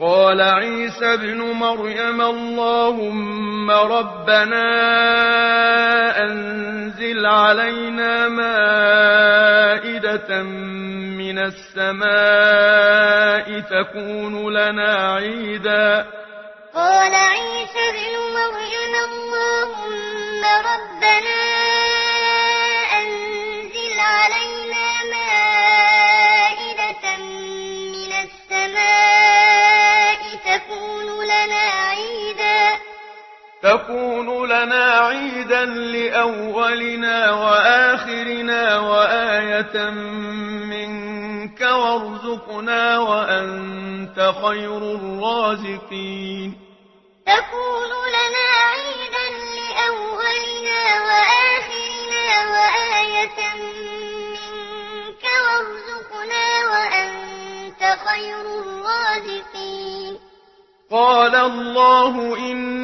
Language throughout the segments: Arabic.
قال عيسى ابن مريم اللهم ربنا أنزل علينا مائدة من السماء تكون لنا عيدا. قال عيسى ابن مريم اللهم ربنا تكون لنا عيدا لأولنا وآخرنا وآية منك وارزقنا وأنت خير الرازقين. تكون لنا عيدا لأولنا وآخرنا وآية منك وارزقنا وأنت خير الرازقين. قال الله إن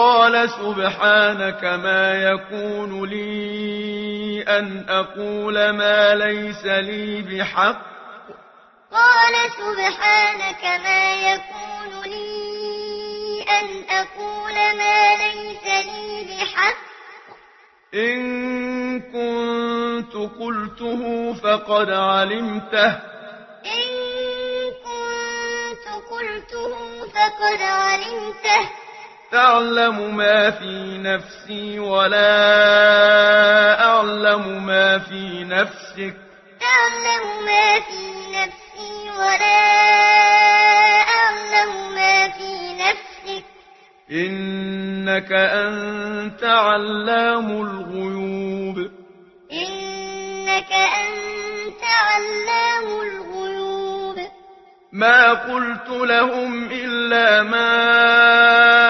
قال سبحانك ما يكون لي أن أقول ما ليس لي بحق. قال سبحانك ما يكون لي أن أقول ما ليس لي بحق. إن كنت قلته فقد علمته. إن كنت قلته فقد علمته. تعلم ما في نفسي ولا أعلم ما في نفسك. تعلم ما في نفسي ولا أعلم ما في نفسك. إنك أنت علام الغيوب. إنك أنت علام الغيوب. ما قلت لهم إلا ما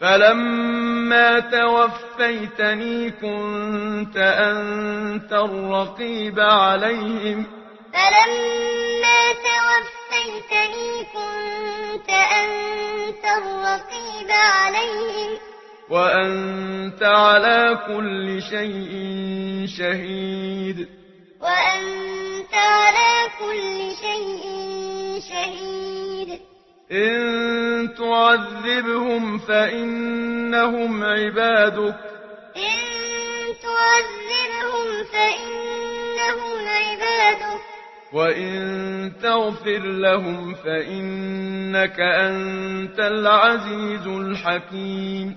فلما توفيتني كنت أنت الرقيب عليهم فلما توفيتني كنت أنت الرقيب عليهم وأنت على كل شيء شهيد وأنت على كل شيء شهيد إن تعذبهم فإنهم عبادك. إن تعذبهم فإنهم عبادك. وإن تغفر لهم فإنك أنت العزيز الحكيم.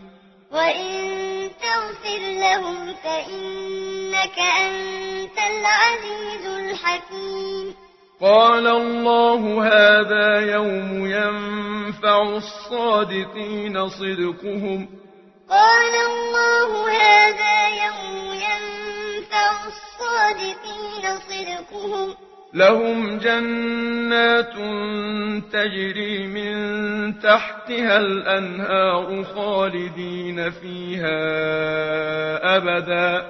وإن تغفر لهم فإنك أنت العزيز الحكيم. قال الله هذا يوم ينفع الصادقين صدقهم. قال الله هذا يوم ينفع الصادقين صدقهم. لهم جنات تجري من تحتها الأنهار خالدين فيها أبدا.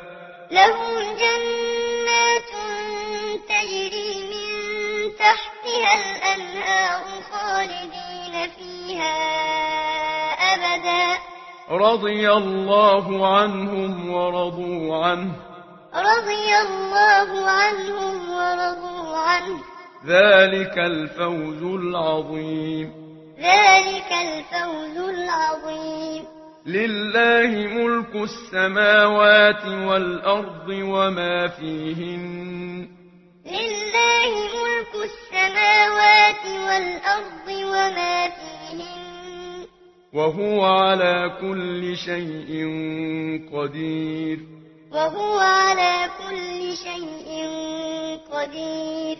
لهم جنات تحتها الأنهار خالدين فيها أبدا. رضي الله عنهم ورضوا عنه. رضي الله عنهم ورضوا عنه. ذلك الفوز العظيم. ذلك الفوز العظيم. لله ملك السماوات والأرض وما فيهن. لله ملك السماوات السماوات والأرض وما فيهن. وهو على كل شيء قدير. وهو على كل شيء قدير.